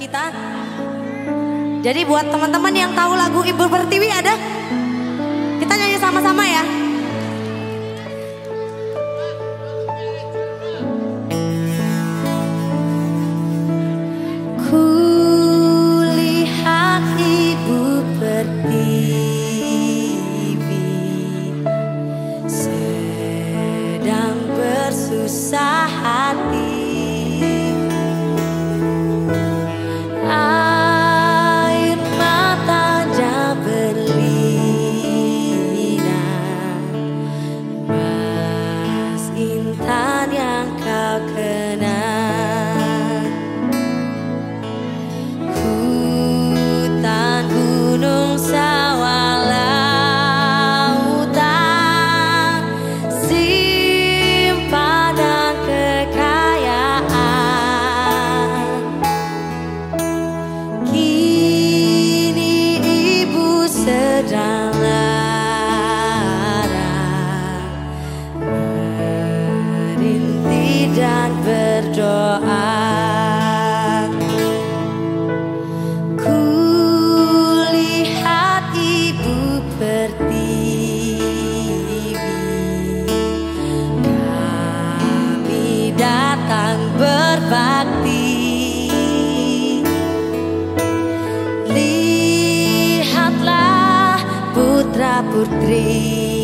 kita. Jadi buat teman-teman yang tahu lagu Ibu Pertiwi ada? Kita nyanyi sama-sama ya. Kulihat Ibu Pertiwi sedang bersusah darkened. por três.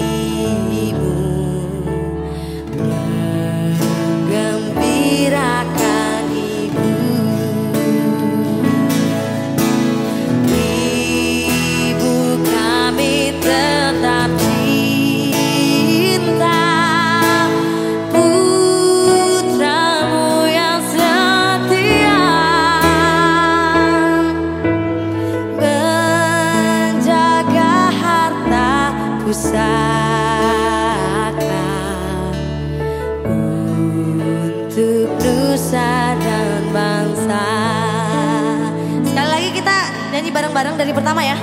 Nyanyi bareng-bareng dari pertama ya.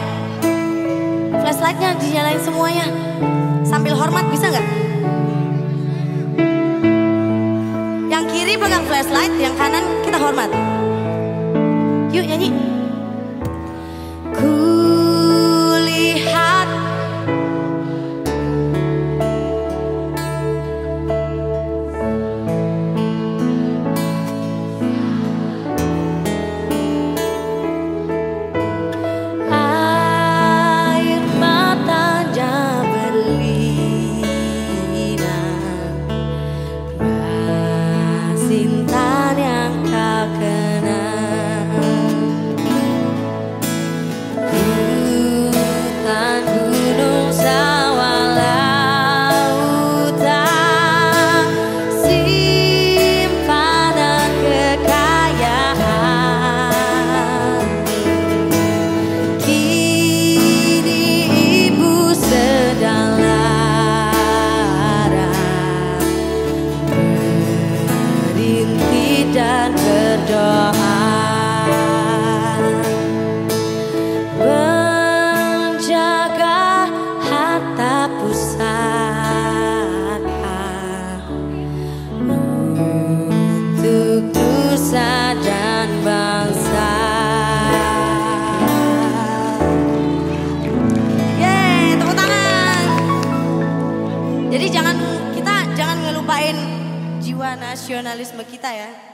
Flashlightnya dinyalain semuanya. Sambil hormat bisa nggak? Yang kiri pegang flashlight, yang kanan kita hormat. Yuk nyanyi. Jangan kita jangan ngelupain jiwa nasionalisme kita ya.